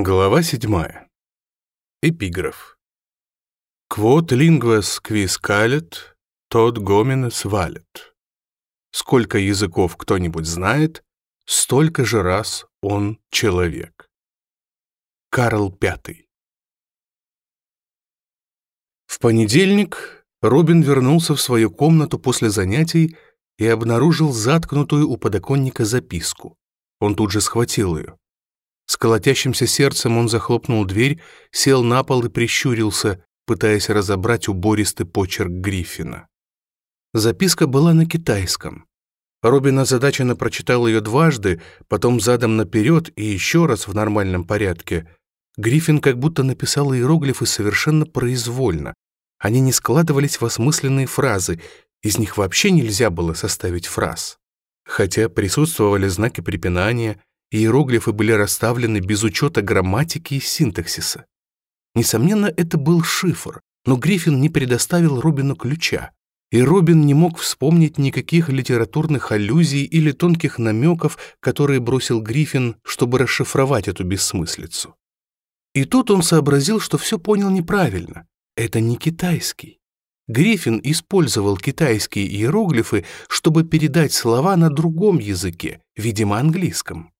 Глава 7. Эпиграф. «Квот лингвас квискалет, тот гоминес валит. Сколько языков кто-нибудь знает, столько же раз он человек. Карл V. В понедельник Робин вернулся в свою комнату после занятий и обнаружил заткнутую у подоконника записку. Он тут же схватил ее. С колотящимся сердцем он захлопнул дверь, сел на пол и прищурился, пытаясь разобрать убористый почерк Гриффина. Записка была на китайском. Робин озадаченно прочитал ее дважды, потом задом наперед и еще раз в нормальном порядке. Гриффин как будто написал иероглифы совершенно произвольно. Они не складывались в осмысленные фразы, из них вообще нельзя было составить фраз. Хотя присутствовали знаки препинания — Иероглифы были расставлены без учета грамматики и синтаксиса. Несомненно, это был шифр, но Гриффин не предоставил Робину ключа, и Робин не мог вспомнить никаких литературных аллюзий или тонких намеков, которые бросил Гриффин, чтобы расшифровать эту бессмыслицу. И тут он сообразил, что все понял неправильно. Это не китайский. Гриффин использовал китайские иероглифы, чтобы передать слова на другом языке, видимо, английском.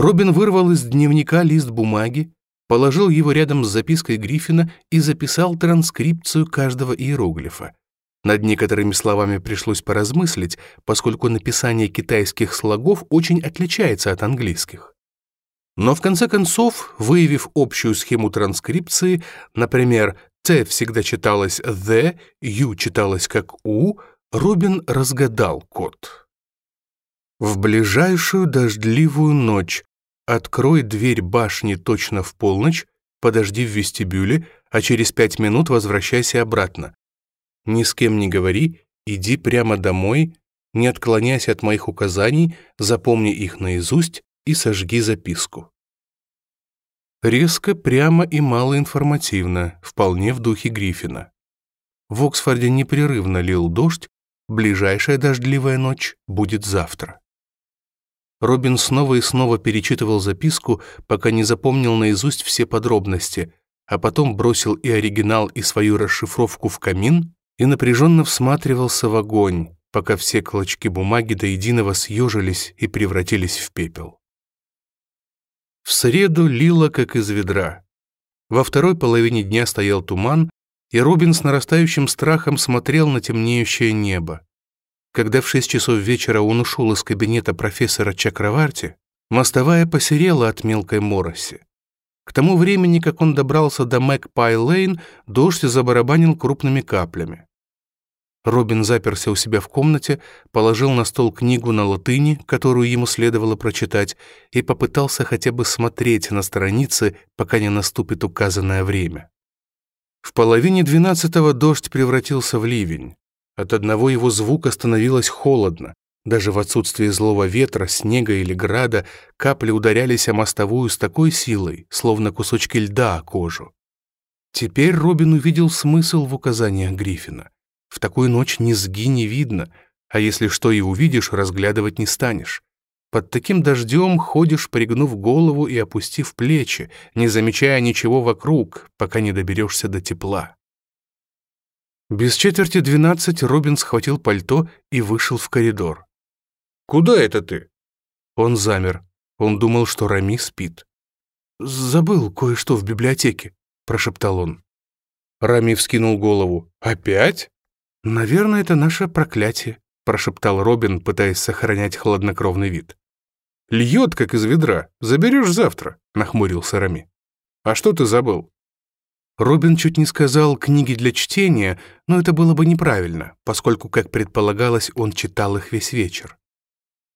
Робин вырвал из дневника лист бумаги, положил его рядом с запиской Гриффина и записал транскрипцию каждого иероглифа. Над некоторыми словами пришлось поразмыслить, поскольку написание китайских слогов очень отличается от английских. Но в конце концов, выявив общую схему транскрипции, например, «Т» всегда читалось «the», «ю» читалось как «у», Робин разгадал код. В ближайшую дождливую ночь Открой дверь башни точно в полночь, подожди в вестибюле, а через пять минут возвращайся обратно. Ни с кем не говори, иди прямо домой, не отклоняйся от моих указаний, запомни их наизусть и сожги записку. Резко, прямо и малоинформативно, вполне в духе Гриффина. В Оксфорде непрерывно лил дождь, ближайшая дождливая ночь будет завтра. Робин снова и снова перечитывал записку, пока не запомнил наизусть все подробности, а потом бросил и оригинал, и свою расшифровку в камин и напряженно всматривался в огонь, пока все клочки бумаги до единого съежились и превратились в пепел. В среду лило, как из ведра. Во второй половине дня стоял туман, и Робин с нарастающим страхом смотрел на темнеющее небо. Когда в шесть часов вечера он ушел из кабинета профессора Чакраварти, мостовая посерела от мелкой мороси. К тому времени, как он добрался до Мэгпай-Лейн, дождь забарабанил крупными каплями. Робин заперся у себя в комнате, положил на стол книгу на латыни, которую ему следовало прочитать, и попытался хотя бы смотреть на страницы, пока не наступит указанное время. В половине двенадцатого дождь превратился в ливень. От одного его звука становилось холодно. Даже в отсутствие злого ветра, снега или града капли ударялись о мостовую с такой силой, словно кусочки льда о кожу. Теперь Робин увидел смысл в указаниях Гриффина. В такую ночь низги не видно, а если что и увидишь, разглядывать не станешь. Под таким дождем ходишь, пригнув голову и опустив плечи, не замечая ничего вокруг, пока не доберешься до тепла. Без четверти двенадцать Робин схватил пальто и вышел в коридор. «Куда это ты?» Он замер. Он думал, что Рами спит. «Забыл кое-что в библиотеке», — прошептал он. Рами вскинул голову. «Опять?» «Наверное, это наше проклятие», — прошептал Робин, пытаясь сохранять хладнокровный вид. «Льет, как из ведра. Заберешь завтра», — нахмурился Рами. «А что ты забыл?» Робин чуть не сказал «книги для чтения», но это было бы неправильно, поскольку, как предполагалось, он читал их весь вечер.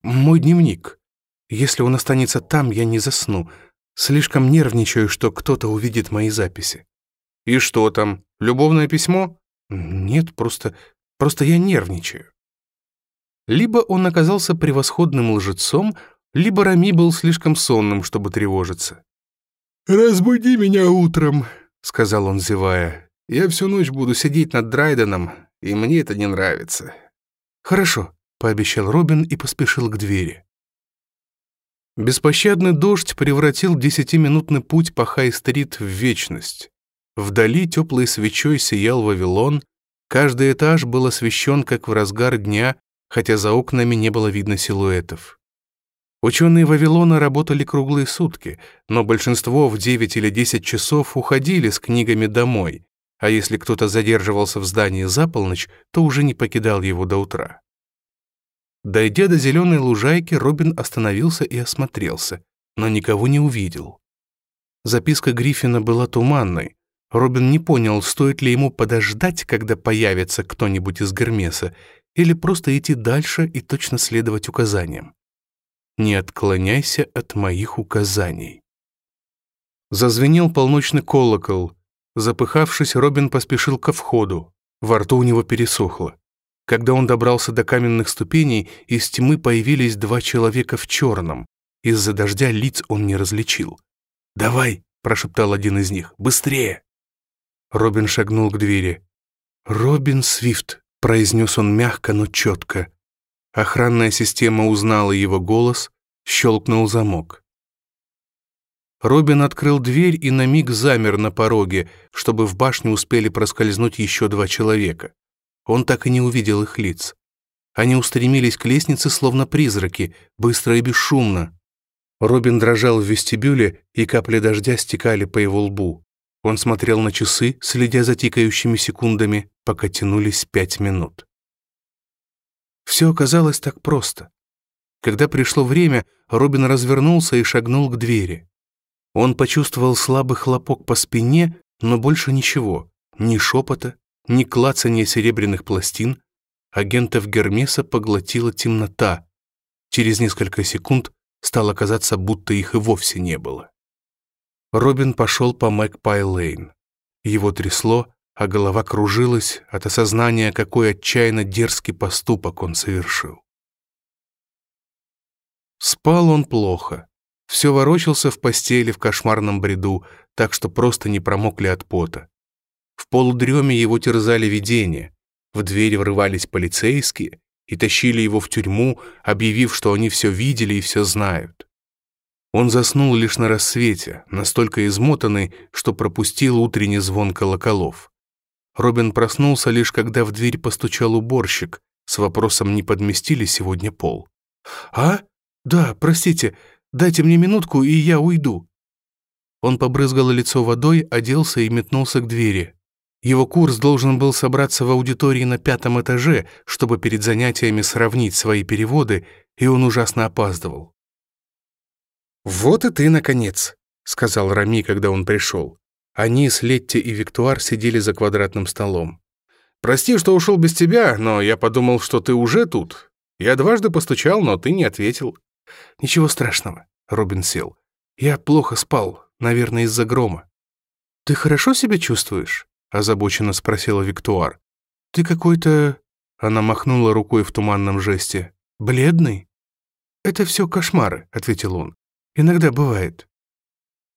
«Мой дневник. Если он останется там, я не засну. Слишком нервничаю, что кто-то увидит мои записи». «И что там? Любовное письмо?» «Нет, просто... просто я нервничаю». Либо он оказался превосходным лжецом, либо Рами был слишком сонным, чтобы тревожиться. «Разбуди меня утром», сказал он, зевая. «Я всю ночь буду сидеть над Драйденом, и мне это не нравится». «Хорошо», — пообещал Робин и поспешил к двери. Беспощадный дождь превратил десятиминутный путь по Хай-стрит в вечность. Вдали теплой свечой сиял Вавилон, каждый этаж был освещен, как в разгар дня, хотя за окнами не было видно силуэтов. Ученые Вавилона работали круглые сутки, но большинство в 9 или 10 часов уходили с книгами домой, а если кто-то задерживался в здании за полночь, то уже не покидал его до утра. Дойдя до зеленой лужайки, Робин остановился и осмотрелся, но никого не увидел. Записка Гриффина была туманной. Робин не понял, стоит ли ему подождать, когда появится кто-нибудь из Гермеса, или просто идти дальше и точно следовать указаниям не отклоняйся от моих указаний». Зазвенел полночный колокол. Запыхавшись, Робин поспешил ко входу. Во рту у него пересохло. Когда он добрался до каменных ступеней, из тьмы появились два человека в черном. Из-за дождя лиц он не различил. «Давай!» — прошептал один из них. «Быстрее!» Робин шагнул к двери. «Робин Свифт!» — произнес он мягко, но четко. Охранная система узнала его голос, щелкнул замок. Робин открыл дверь и на миг замер на пороге, чтобы в башню успели проскользнуть еще два человека. Он так и не увидел их лиц. Они устремились к лестнице, словно призраки, быстро и бесшумно. Робин дрожал в вестибюле, и капли дождя стекали по его лбу. Он смотрел на часы, следя за тикающими секундами, пока тянулись пять минут. Все оказалось так просто. Когда пришло время, Робин развернулся и шагнул к двери. Он почувствовал слабый хлопок по спине, но больше ничего. Ни шепота, ни клацания серебряных пластин. Агентов Гермеса поглотила темнота. Через несколько секунд стало казаться, будто их и вовсе не было. Робин пошел по Мэгпай-Лейн. Его трясло, а голова кружилась от осознания, какой отчаянно дерзкий поступок он совершил. Спал он плохо. Все ворочался в постели в кошмарном бреду, так что просто не промокли от пота. В полудреме его терзали видения. В дверь врывались полицейские и тащили его в тюрьму, объявив, что они все видели и все знают. Он заснул лишь на рассвете, настолько измотанный, что пропустил утренний звон колоколов. Робин проснулся лишь когда в дверь постучал уборщик с вопросом, не подместили сегодня пол. «А? Да, простите, дайте мне минутку, и я уйду». Он побрызгал лицо водой, оделся и метнулся к двери. Его курс должен был собраться в аудитории на пятом этаже, чтобы перед занятиями сравнить свои переводы, и он ужасно опаздывал. «Вот и ты, наконец», — сказал Рами, когда он пришел. Они с Летти и Виктуар сидели за квадратным столом. «Прости, что ушел без тебя, но я подумал, что ты уже тут. Я дважды постучал, но ты не ответил». «Ничего страшного», — Робин сел. «Я плохо спал, наверное, из-за грома». «Ты хорошо себя чувствуешь?» — озабоченно спросила Виктуар. «Ты какой-то...» — она махнула рукой в туманном жесте. «Бледный?» «Это все кошмары», — ответил он. «Иногда бывает».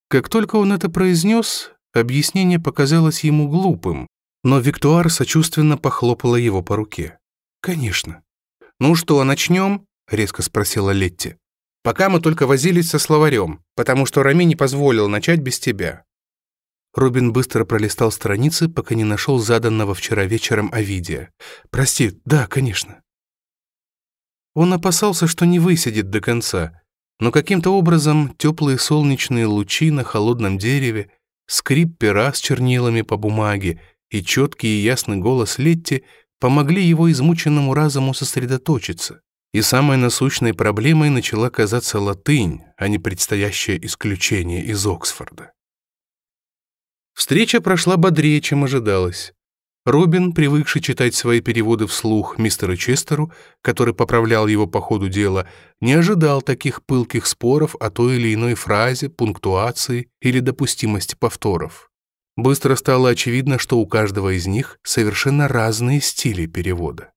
Как только он это произнес, Объяснение показалось ему глупым, но Виктуар сочувственно похлопала его по руке. «Конечно». «Ну что, начнем?» — резко спросила Летти. «Пока мы только возились со словарем, потому что Рами не позволил начать без тебя». Робин быстро пролистал страницы, пока не нашел заданного вчера вечером Овидия. «Прости, да, конечно». Он опасался, что не высидит до конца, но каким-то образом теплые солнечные лучи на холодном дереве, Скрип пера с чернилами по бумаге и четкий и ясный голос Летти помогли его измученному разуму сосредоточиться. И самой насущной проблемой начала казаться латынь, а не предстоящее исключение из Оксфорда. Встреча прошла бодрее, чем ожидалось. Робин, привыкший читать свои переводы вслух мистеру Честеру, который поправлял его по ходу дела, не ожидал таких пылких споров о той или иной фразе, пунктуации или допустимости повторов. Быстро стало очевидно, что у каждого из них совершенно разные стили перевода.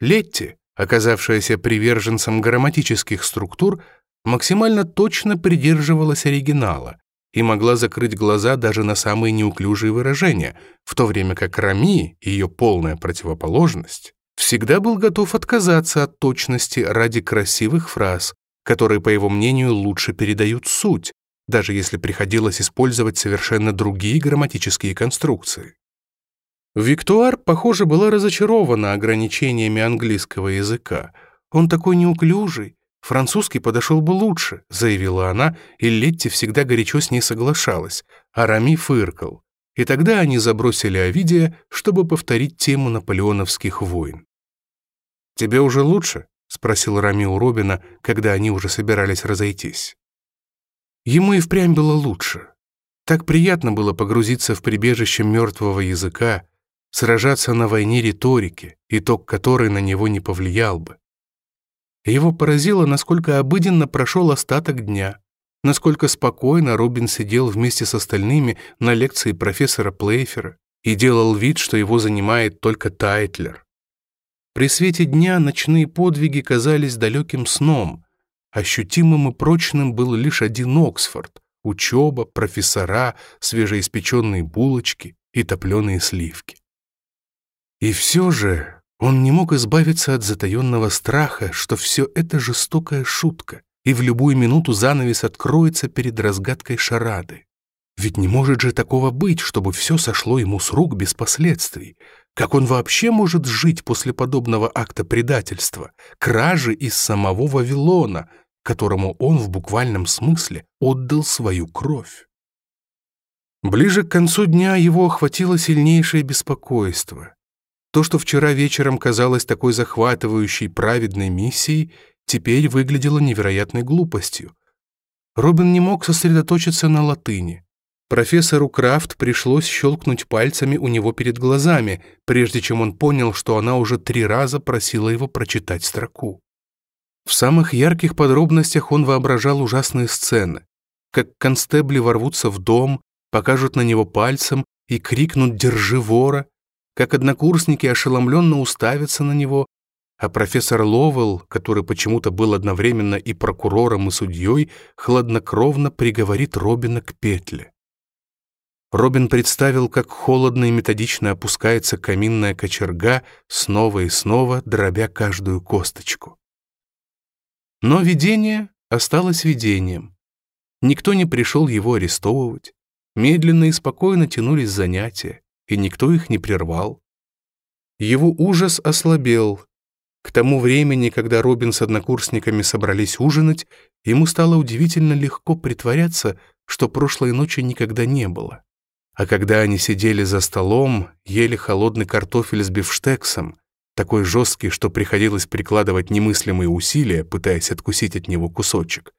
Летти, оказавшаяся приверженцем грамматических структур, максимально точно придерживалась оригинала, и могла закрыть глаза даже на самые неуклюжие выражения, в то время как Рами, ее полная противоположность, всегда был готов отказаться от точности ради красивых фраз, которые, по его мнению, лучше передают суть, даже если приходилось использовать совершенно другие грамматические конструкции. Виктуар, похоже, была разочарована ограничениями английского языка. Он такой неуклюжий, Французский подошел бы лучше», — заявила она, и Летти всегда горячо с ней соглашалась, а Рами фыркал. И тогда они забросили Овидия, чтобы повторить тему наполеоновских войн. «Тебе уже лучше?» — спросил Рами у Робина, когда они уже собирались разойтись. Ему и впрямь было лучше. Так приятно было погрузиться в прибежище мертвого языка, сражаться на войне риторики, итог которой на него не повлиял бы. Его поразило, насколько обыденно прошел остаток дня, насколько спокойно Робин сидел вместе с остальными на лекции профессора Плейфера и делал вид, что его занимает только Тайтлер. При свете дня ночные подвиги казались далеким сном. Ощутимым и прочным был лишь один Оксфорд — учеба, профессора, свежеиспеченные булочки и топленые сливки. И все же он не мог избавиться от затаенного страха, что все это жестокая шутка, и в любую минуту занавес откроется перед разгадкой шарады. Ведь не может же такого быть, чтобы все сошло ему с рук без последствий. Как он вообще может жить после подобного акта предательства, кражи из самого Вавилона, которому он в буквальном смысле отдал свою кровь? Ближе к концу дня его охватило сильнейшее беспокойство. То, что вчера вечером казалось такой захватывающей праведной миссией, теперь выглядело невероятной глупостью. Робин не мог сосредоточиться на латыни. Профессору Крафт пришлось щелкнуть пальцами у него перед глазами, прежде чем он понял, что она уже три раза просила его прочитать строку. В самых ярких подробностях он воображал ужасные сцены, как констебли ворвутся в дом, покажут на него пальцем и крикнут «Держи вора!», как однокурсники ошеломленно уставятся на него, а профессор Ловелл, который почему-то был одновременно и прокурором, и судьей, хладнокровно приговорит Робина к петле. Робин представил, как холодно и методично опускается каминная кочерга, снова и снова дробя каждую косточку. Но видение осталось видением. Никто не пришел его арестовывать. Медленно и спокойно тянулись занятия и никто их не прервал. Его ужас ослабел. К тому времени, когда Робин с однокурсниками собрались ужинать, ему стало удивительно легко притворяться, что прошлой ночи никогда не было. А когда они сидели за столом, ели холодный картофель с бифштексом, такой жесткий, что приходилось прикладывать немыслимые усилия, пытаясь откусить от него кусочек,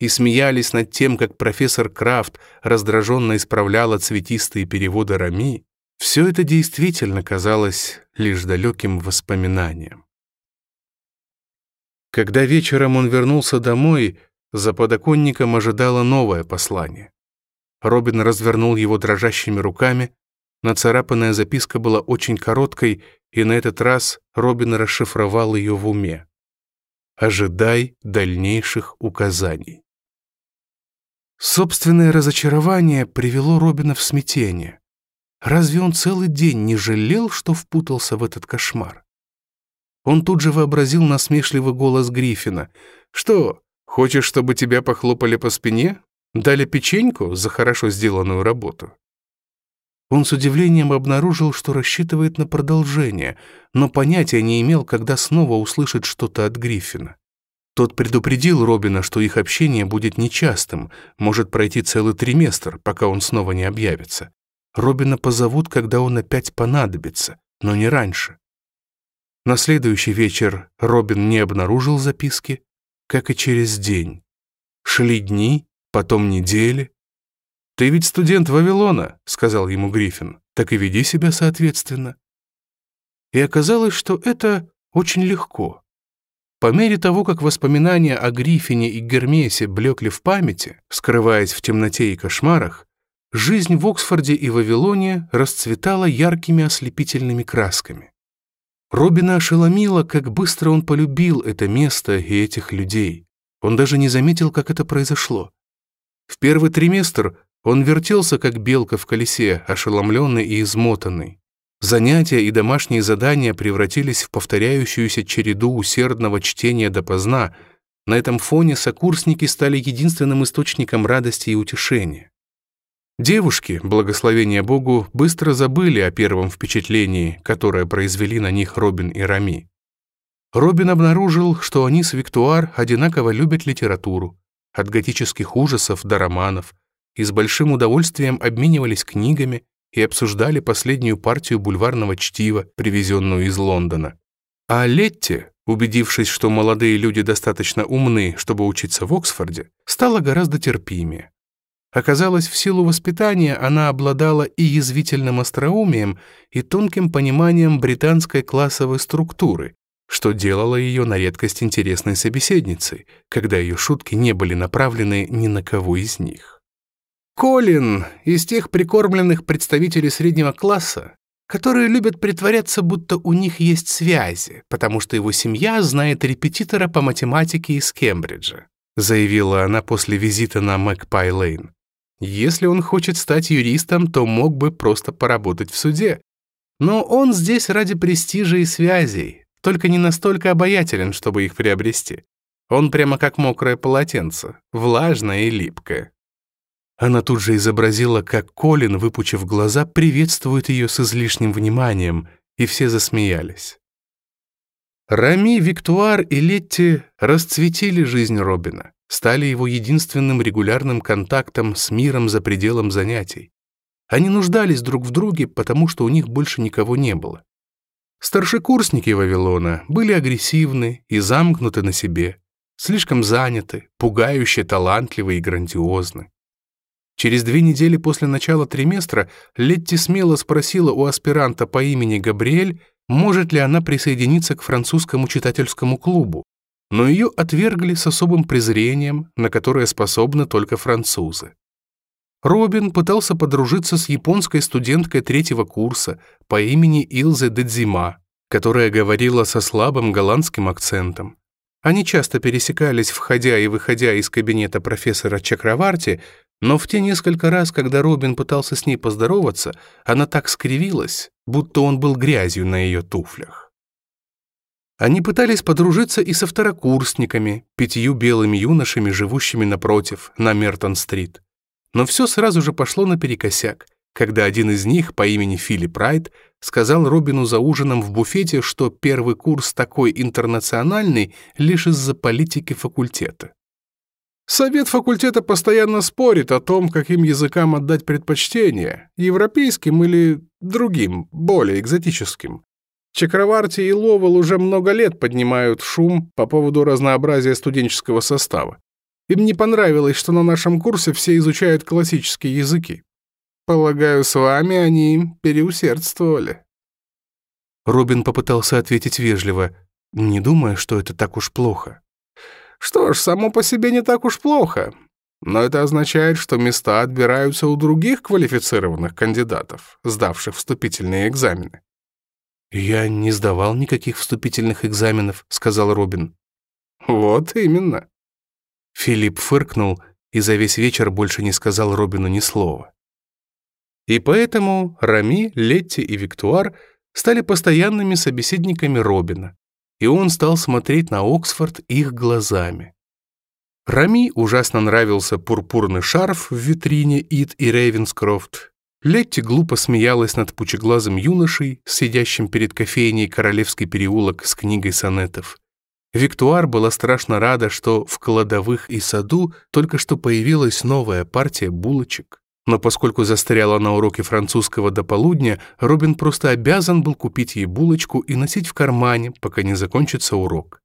и смеялись над тем, как профессор Крафт раздраженно исправляла цветистые переводы Рами, все это действительно казалось лишь далеким воспоминанием. Когда вечером он вернулся домой, за подоконником ожидало новое послание. Робин развернул его дрожащими руками. Нацарапанная записка была очень короткой, и на этот раз Робин расшифровал ее в уме. «Ожидай дальнейших указаний». Собственное разочарование привело Робина в смятение. Разве он целый день не жалел, что впутался в этот кошмар? Он тут же вообразил насмешливый голос Гриффина. «Что, хочешь, чтобы тебя похлопали по спине? Дали печеньку за хорошо сделанную работу?» Он с удивлением обнаружил, что рассчитывает на продолжение, но понятия не имел, когда снова услышит что-то от Гриффина. Тот предупредил Робина, что их общение будет нечастым, может пройти целый триместр, пока он снова не объявится. Робина позовут, когда он опять понадобится, но не раньше. На следующий вечер Робин не обнаружил записки, как и через день. Шли дни, потом недели. «Ты ведь студент Вавилона», — сказал ему Гриффин, — «так и веди себя соответственно». И оказалось, что это очень легко. По мере того, как воспоминания о Гриффине и Гермесе блекли в памяти, скрываясь в темноте и кошмарах, жизнь в Оксфорде и Вавилоне расцветала яркими ослепительными красками. Робина ошеломило, как быстро он полюбил это место и этих людей. Он даже не заметил, как это произошло. В первый триместр он вертелся, как белка в колесе, ошеломленный и измотанный. Занятия и домашние задания превратились в повторяющуюся череду усердного чтения допоздна. На этом фоне сокурсники стали единственным источником радости и утешения. Девушки, благословение Богу, быстро забыли о первом впечатлении, которое произвели на них Робин и Рами. Робин обнаружил, что они с Виктуар одинаково любят литературу, от готических ужасов до романов, и с большим удовольствием обменивались книгами и обсуждали последнюю партию бульварного чтива, привезенную из Лондона. А Летти, убедившись, что молодые люди достаточно умны, чтобы учиться в Оксфорде, стала гораздо терпимее. Оказалось, в силу воспитания она обладала и язвительным остроумием, и тонким пониманием британской классовой структуры, что делало ее на редкость интересной собеседницей, когда ее шутки не были направлены ни на кого из них. Колин из тех прикормленных представителей среднего класса, которые любят притворяться, будто у них есть связи, потому что его семья знает репетитора по математике из Кембриджа, заявила она после визита на Макпай-Лейн. Если он хочет стать юристом, то мог бы просто поработать в суде. Но он здесь ради престижа и связей, только не настолько обаятелен, чтобы их приобрести. Он прямо как мокрое полотенце, влажное и липкое. Она тут же изобразила, как Колин, выпучив глаза, приветствует ее с излишним вниманием, и все засмеялись. Рами, Виктуар и Летти расцветили жизнь Робина стали его единственным регулярным контактом с миром за пределом занятий. Они нуждались друг в друге, потому что у них больше никого не было. Старшекурсники Вавилона были агрессивны и замкнуты на себе, слишком заняты, пугающе талантливы и грандиозны. Через две недели после начала триместра Летти смело спросила у аспиранта по имени Габриэль, может ли она присоединиться к французскому читательскому клубу но ее отвергли с особым презрением, на которое способны только французы. Робин пытался подружиться с японской студенткой третьего курса по имени Илзе Дедзима, которая говорила со слабым голландским акцентом. Они часто пересекались, входя и выходя из кабинета профессора Чакраварти, но в те несколько раз, когда Робин пытался с ней поздороваться, она так скривилась, будто он был грязью на ее туфлях. Они пытались подружиться и со второкурсниками, пятью белыми юношами, живущими напротив, на Мертон-стрит. Но все сразу же пошло наперекосяк, когда один из них по имени Филипп Райт сказал Робину за ужином в буфете, что первый курс такой интернациональный лишь из-за политики факультета. Совет факультета постоянно спорит о том, каким языкам отдать предпочтение, европейским или другим, более экзотическим, Чакроварти и Ловел уже много лет поднимают шум по поводу разнообразия студенческого состава. Им не понравилось, что на нашем курсе все изучают классические языки. Полагаю, с вами они переусердствовали. Робин попытался ответить вежливо, не думая, что это так уж плохо. Что ж, само по себе не так уж плохо. Но это означает, что места отбираются у других квалифицированных кандидатов, сдавших вступительные экзамены. «Я не сдавал никаких вступительных экзаменов», — сказал Робин. «Вот именно». Филипп фыркнул и за весь вечер больше не сказал Робину ни слова. И поэтому Рами, Летти и Виктуар стали постоянными собеседниками Робина, и он стал смотреть на Оксфорд их глазами. Рами ужасно нравился пурпурный шарф в витрине Ит и Рейвенскрофт, Летти глупо смеялась над пучеглазым юношей, сидящим перед кофейней «Королевский переулок» с книгой сонетов. Виктуар была страшно рада, что в кладовых и саду только что появилась новая партия булочек. Но поскольку застряла на уроке французского до полудня, Робин просто обязан был купить ей булочку и носить в кармане, пока не закончится урок.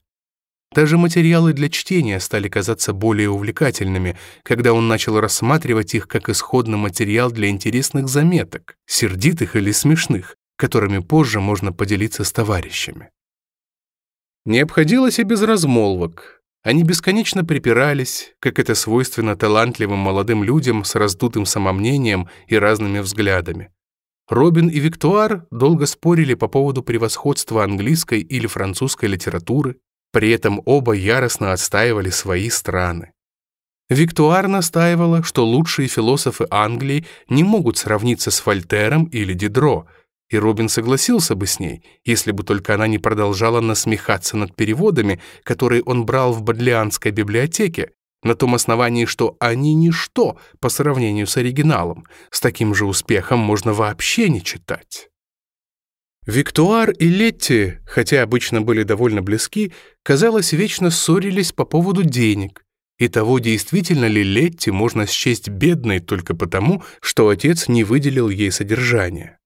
Даже материалы для чтения стали казаться более увлекательными, когда он начал рассматривать их как исходный материал для интересных заметок, сердитых или смешных, которыми позже можно поделиться с товарищами. Не обходилось и без размолвок. Они бесконечно припирались, как это свойственно талантливым молодым людям с раздутым самомнением и разными взглядами. Робин и Виктуар долго спорили по поводу превосходства английской или французской литературы, при этом оба яростно отстаивали свои страны. Виктуар настаивала, что лучшие философы Англии не могут сравниться с Вольтером или Дидро, и Робин согласился бы с ней, если бы только она не продолжала насмехаться над переводами, которые он брал в Бодлианской библиотеке, на том основании, что они ничто по сравнению с оригиналом. С таким же успехом можно вообще не читать. Виктуар и Летти, хотя обычно были довольно близки, казалось, вечно ссорились по поводу денег. И того, действительно ли Летти можно счесть бедной только потому, что отец не выделил ей содержание.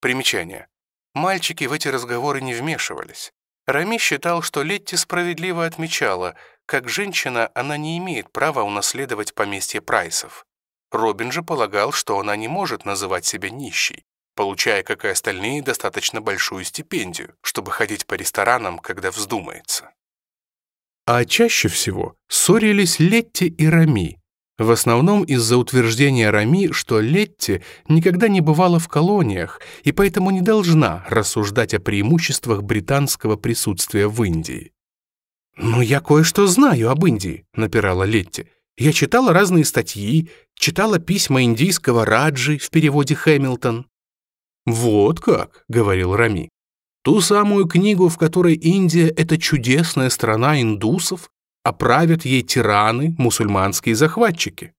Примечание. Мальчики в эти разговоры не вмешивались. Рами считал, что Летти справедливо отмечала, как женщина она не имеет права унаследовать поместье Прайсов. Робин же полагал, что она не может называть себя нищей. Получая, как и остальные, достаточно большую стипендию, чтобы ходить по ресторанам, когда вздумается. А чаще всего ссорились Летти и Рами, в основном из-за утверждения Рами, что Летти никогда не бывала в колониях и поэтому не должна рассуждать о преимуществах британского присутствия в Индии. «Но я кое-что знаю об Индии», — напирала Летти. «Я читала разные статьи, читала письма индийского Раджи в переводе Хэмилтон». «Вот как», — говорил Рами. «Ту самую книгу, в которой Индия — это чудесная страна индусов, оправят ей тираны, мусульманские захватчики».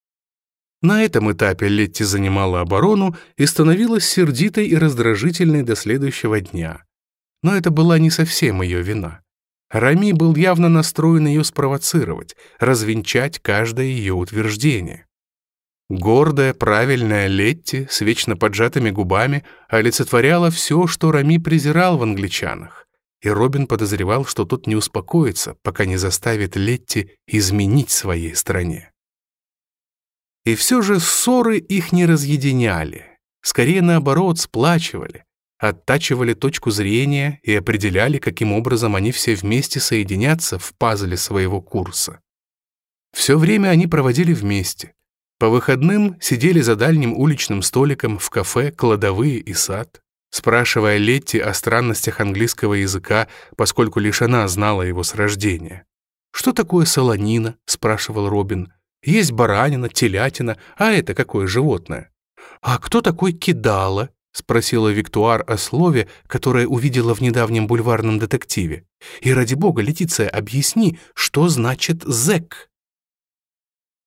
На этом этапе Летти занимала оборону и становилась сердитой и раздражительной до следующего дня. Но это была не совсем ее вина. Рами был явно настроен ее спровоцировать, развенчать каждое ее утверждение. Гордая, правильная Летти с вечно поджатыми губами олицетворяла все, что Рами презирал в англичанах. И Робин подозревал, что тот не успокоится, пока не заставит Летти изменить своей стране. И все же ссоры их не разъединяли. Скорее, наоборот, сплачивали, оттачивали точку зрения и определяли, каким образом они все вместе соединятся в пазле своего курса. Все время они проводили вместе — по выходным сидели за дальним уличным столиком в кафе «Кладовые и сад», спрашивая Летти о странностях английского языка, поскольку лишь она знала его с рождения. «Что такое солонина?» — спрашивал Робин. «Есть баранина, телятина, а это какое животное?» «А кто такой кидала?» — спросила Виктуар о слове, которое увидела в недавнем бульварном детективе. «И ради бога, Летиция, объясни, что значит «зэк»?»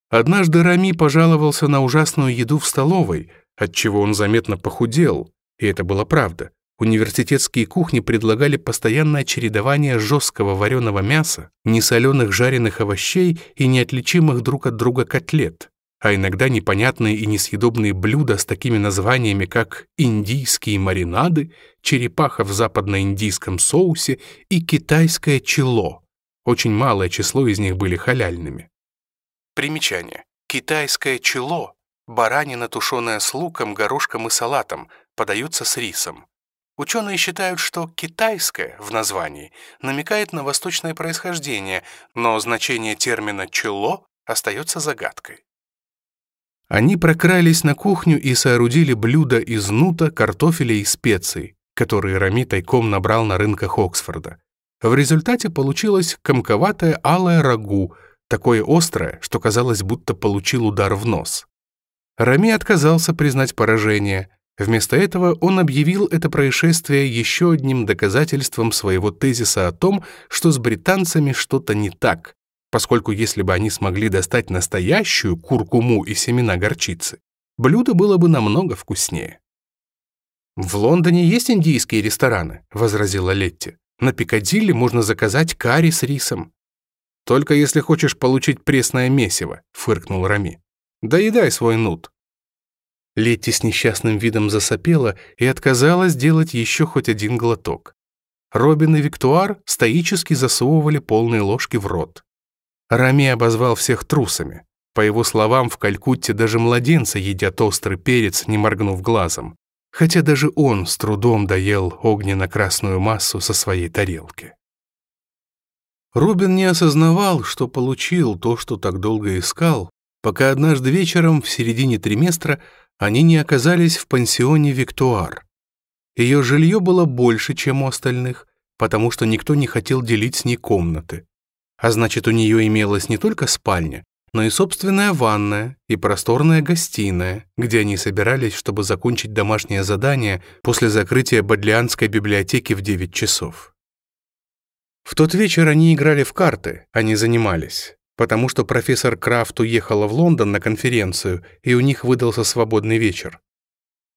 Однажды Рами пожаловался на ужасную еду в столовой, отчего он заметно похудел, и это была правда. Университетские кухни предлагали постоянное чередование жесткого вареного мяса, несоленых жареных овощей и неотличимых друг от друга котлет, а иногда непонятные и несъедобные блюда с такими названиями, как индийские маринады, черепаха в западноиндийском соусе и китайское чело. Очень малое число из них были халяльными. Примечание. Китайское чело, баранина, тушеная с луком, горошком и салатом, подаются с рисом. Ученые считают, что «китайское» в названии намекает на восточное происхождение, но значение термина «чело» остается загадкой. Они прокрались на кухню и соорудили блюдо из нута, картофеля и специй, которые Рами тайком набрал на рынках Оксфорда. В результате получилось комковатое алое рагу, такое острое, что казалось, будто получил удар в нос. Рами отказался признать поражение. Вместо этого он объявил это происшествие еще одним доказательством своего тезиса о том, что с британцами что-то не так, поскольку если бы они смогли достать настоящую куркуму и семена горчицы, блюдо было бы намного вкуснее. «В Лондоне есть индийские рестораны», — возразила Летти. «На Пикадилли можно заказать карри с рисом». Только если хочешь получить пресное месиво», — фыркнул Рами. Да едай свой нут». Летти с несчастным видом засопела и отказалась делать еще хоть один глоток. Робин и Виктуар стоически засовывали полные ложки в рот. Рами обозвал всех трусами. По его словам, в Калькутте даже младенцы едят острый перец, не моргнув глазом хотя даже он с трудом доел огненно-красную массу со своей тарелки. Рубин не осознавал, что получил то, что так долго искал, пока однажды вечером в середине триместра они не оказались в пансионе «Виктуар». Ее жилье было больше, чем у остальных, потому что никто не хотел делить с ней комнаты. А значит, у нее имелась не только спальня, но и собственная ванная и просторная гостиная, где они собирались, чтобы закончить домашнее задание после закрытия Бадлианской библиотеки в 9 часов. В тот вечер они играли в карты, а они занимались. Потому что профессор Крафт уехала в Лондон на конференцию, и у них выдался свободный вечер.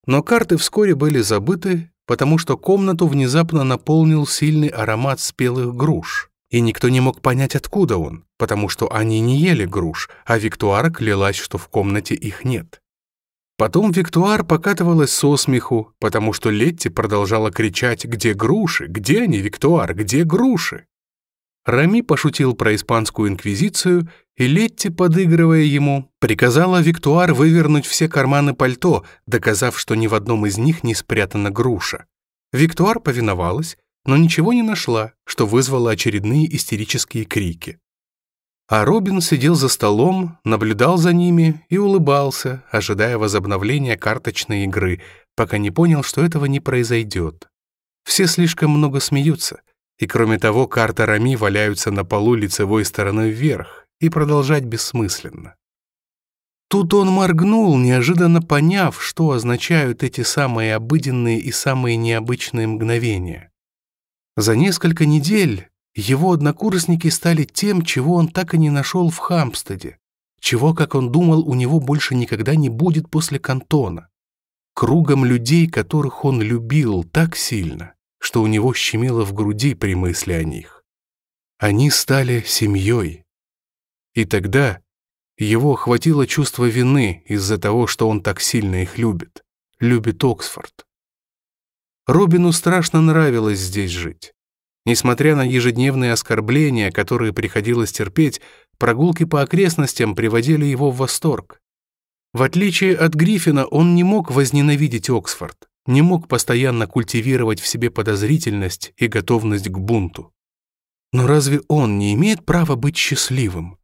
Но карты вскоре были забыты, потому что комнату внезапно наполнил сильный аромат спелых груш. И никто не мог понять, откуда он, потому что они не ели груш, а Виктуара клялась, что в комнате их нет. Потом Виктуар покатывалась со смеху, потому что Летти продолжала кричать «Где груши? Где они, Виктуар? Где груши?». Рами пошутил про испанскую инквизицию, и Летти, подыгрывая ему, приказала Виктуар вывернуть все карманы пальто, доказав, что ни в одном из них не спрятана груша. Виктуар повиновалась, но ничего не нашла, что вызвало очередные истерические крики. А Робин сидел за столом, наблюдал за ними и улыбался, ожидая возобновления карточной игры, пока не понял, что этого не произойдет. Все слишком много смеются, и кроме того, карты Рами валяются на полу лицевой стороной вверх, и продолжать бессмысленно. Тут он моргнул, неожиданно поняв, что означают эти самые обыденные и самые необычные мгновения. За несколько недель его однокурсники стали тем, чего он так и не нашел в Хампстеде, чего, как он думал, у него больше никогда не будет после кантона. Кругом людей, которых он любил так сильно, что у него щемило в груди при мысли о них. Они стали семьей. И тогда его охватило чувство вины из-за того, что он так сильно их любит. Любит Оксфорд. Робину страшно нравилось здесь жить. Несмотря на ежедневные оскорбления, которые приходилось терпеть, прогулки по окрестностям приводили его в восторг. В отличие от Гриффина, он не мог возненавидеть Оксфорд, не мог постоянно культивировать в себе подозрительность и готовность к бунту. Но разве он не имеет права быть счастливым?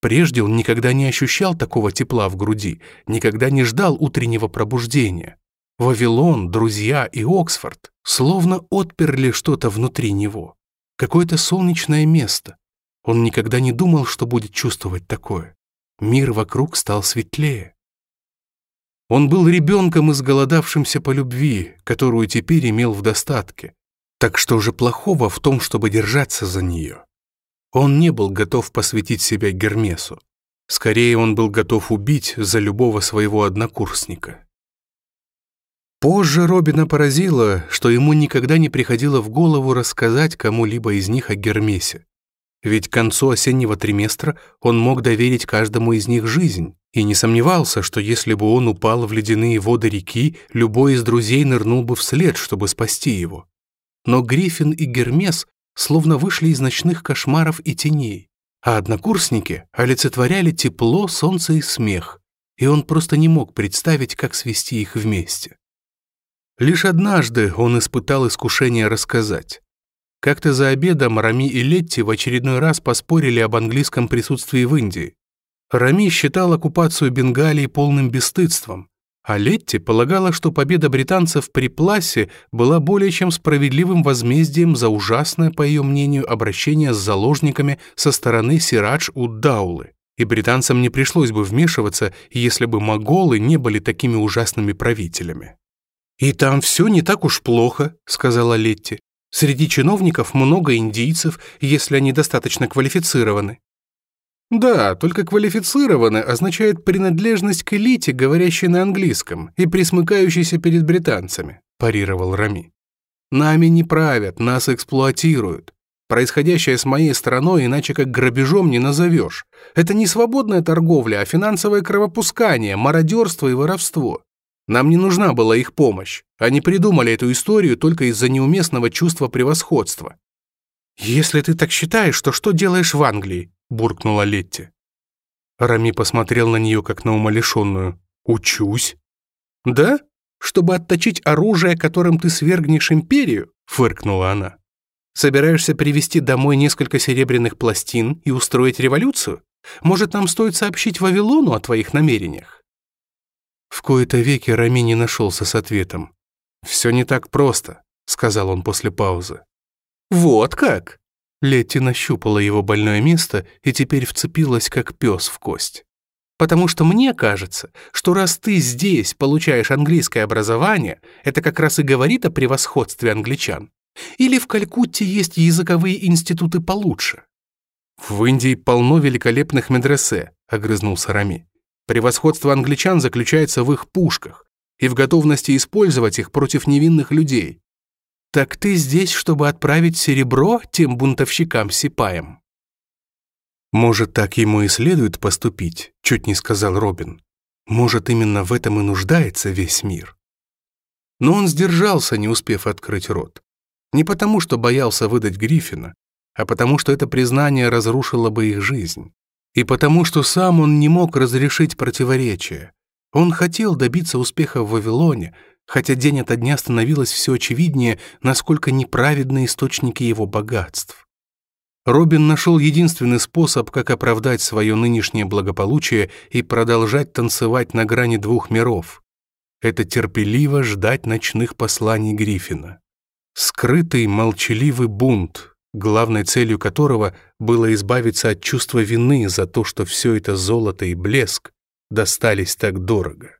Прежде он никогда не ощущал такого тепла в груди, никогда не ждал утреннего пробуждения. Вавилон, друзья и Оксфорд словно отперли что-то внутри него, какое-то солнечное место. Он никогда не думал, что будет чувствовать такое. Мир вокруг стал светлее. Он был ребенком, изголодавшимся по любви, которую теперь имел в достатке. Так что же плохого в том, чтобы держаться за нее? Он не был готов посвятить себя Гермесу. Скорее, он был готов убить за любого своего однокурсника. Позже Робина поразило, что ему никогда не приходило в голову рассказать кому-либо из них о Гермесе. Ведь к концу осеннего триместра он мог доверить каждому из них жизнь и не сомневался, что если бы он упал в ледяные воды реки, любой из друзей нырнул бы вслед, чтобы спасти его. Но Гриффин и Гермес словно вышли из ночных кошмаров и теней, а однокурсники олицетворяли тепло, солнце и смех, и он просто не мог представить, как свести их вместе. Лишь однажды он испытал искушение рассказать. Как-то за обедом Рами и Летти в очередной раз поспорили об английском присутствии в Индии. Рами считал оккупацию Бенгалии полным бесстыдством, а Летти полагала, что победа британцев при Пласе была более чем справедливым возмездием за ужасное, по ее мнению, обращение с заложниками со стороны Сирадж-Уддаулы. И британцам не пришлось бы вмешиваться, если бы моголы не были такими ужасными правителями. «И там все не так уж плохо», — сказала Летти. «Среди чиновников много индийцев, если они достаточно квалифицированы». «Да, только квалифицированы означает принадлежность к элите, говорящей на английском и присмыкающейся перед британцами», – парировал Рами. «Нами не правят, нас эксплуатируют. Происходящее с моей страной иначе как грабежом не назовешь. Это не свободная торговля, а финансовое кровопускание, мародерство и воровство. Нам не нужна была их помощь. Они придумали эту историю только из-за неуместного чувства превосходства. «Если ты так считаешь, то что делаешь в Англии?» – буркнула Летти. Рами посмотрел на нее, как на умалишенную. «Учусь». «Да? Чтобы отточить оружие, которым ты свергнешь империю?» – фыркнула она. «Собираешься привезти домой несколько серебряных пластин и устроить революцию? Может, нам стоит сообщить Вавилону о твоих намерениях?» В кои-то веки Рами не нашелся с ответом. «Все не так просто», — сказал он после паузы. «Вот как?» Летти нащупала его больное место и теперь вцепилась, как пес в кость. «Потому что мне кажется, что раз ты здесь получаешь английское образование, это как раз и говорит о превосходстве англичан. Или в Калькутте есть языковые институты получше?» «В Индии полно великолепных медресе», — огрызнулся Рами. Превосходство англичан заключается в их пушках и в готовности использовать их против невинных людей. Так ты здесь, чтобы отправить серебро тем бунтовщикам сипаем? Может, так ему и следует поступить, чуть не сказал Робин. Может, именно в этом и нуждается весь мир. Но он сдержался, не успев открыть рот. Не потому, что боялся выдать Гриффина, а потому, что это признание разрушило бы их жизнь и потому, что сам он не мог разрешить противоречия. Он хотел добиться успеха в Вавилоне, хотя день ото дня становилось все очевиднее, насколько неправедны источники его богатств. Робин нашел единственный способ, как оправдать свое нынешнее благополучие и продолжать танцевать на грани двух миров. Это терпеливо ждать ночных посланий Гриффина. Скрытый молчаливый бунт — главной целью которого было избавиться от чувства вины за то, что все это золото и блеск достались так дорого.